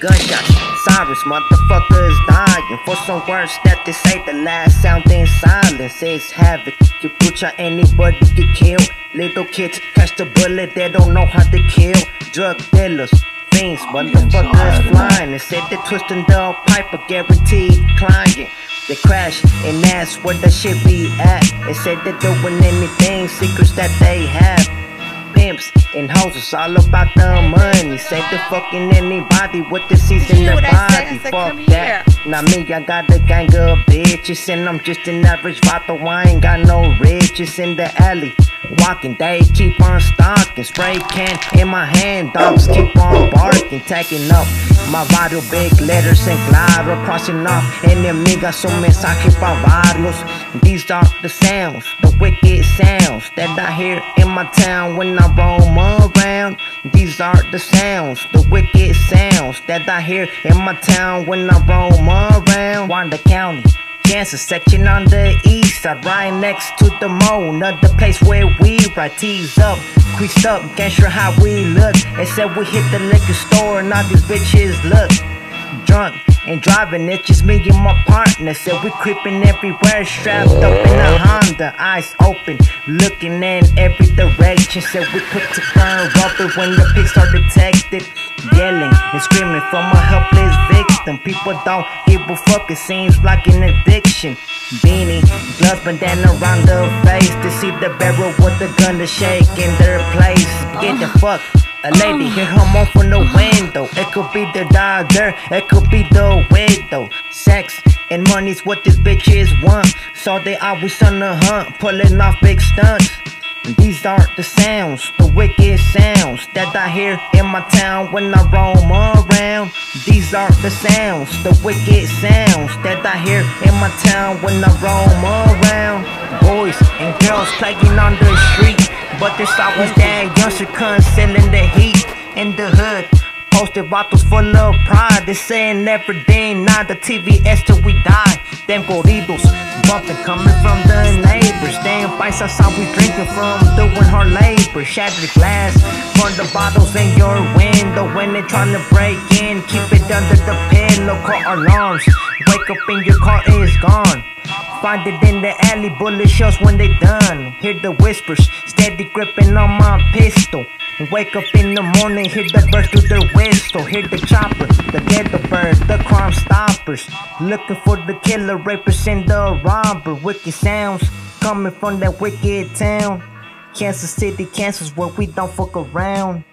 Gunshots, sirens, motherfuckers dying. For some words that they say, the last sound in silence is havoc. You butcher anybody get killed. Little kids catch the bullet, they don't know how to kill. Drug dealers, fiends, motherfuckers flying. They said they're twisting the pipe, but guaranteed climbing. They crash, and that's where the shit be at. They said they're doing anything, secrets that they have pimps and hoes. It's all about the money. Say the fucking anybody with the season hear their what I said? I body. Fuck that. Now me, I got a gang of bitches, and I'm just an average vato. I ain't got no riches in the alley. Walking, they keep on stalking. Spray can in my hand, dogs keep on barking, tagging up my barrio, big letters and claro, crossing off enemigos, un mensaje pa' varios. These are the sounds, the wicked sounds that I hear in my town when I roam around. These are the sounds, the wicked sounds that I hear in my town when I roam around. Wyandotte County. Kansas section on the east side, right next to the mall. Another place where we ride tees up, creased up, sure how we look. They said we hit the liquor store and all these bitches look drunk and driving. It's just me and my partner. Said we creeping everywhere, strapped up in a Honda, eyes open, looking in every direction. Said we quick to turn rubber when the pigs are detected, yelling and screaming from a helpless victim. People don't give a fuck. It seems like an addiction. Beanie, gloves, bandana around the face to see the barrel with the gun to shake in their place. Get the fuck. A lady hit her moan from the window. It could be the doctor, it could be the widow. Sex and money's what these bitches want. So they always on the hunt, pulling off big stunts. These aren't the sounds, the wicked sounds that I hear in my town when I roam around. These are the sounds, the wicked sounds that I hear in my town when I roam around. Boys and girls playing on the street. But there's always that youngster concealing the heat in the hood. Posted bottles full of pride. They saying everything, not the TVS till we die. Them corridos bumping coming from the neighbors. Damn fights outside we drinking from, doing hard labor. Shattered glass from the bottles in your window. When they trying to break in, keep it under the pillow. Call alarms. Wake up in your car, it's gone. Find it in the alley, bullet shells when they done. Hear the whispers, steady gripping on my pistol. Wake up in the morning, hear the birds through their whistle. Hear the chopper, the ghetto birds, the crime stoppers. Looking for the killer, rapers, and the robber. Wicked sounds coming from that wicked town. Kansas City, Kansas, where we don't fuck around.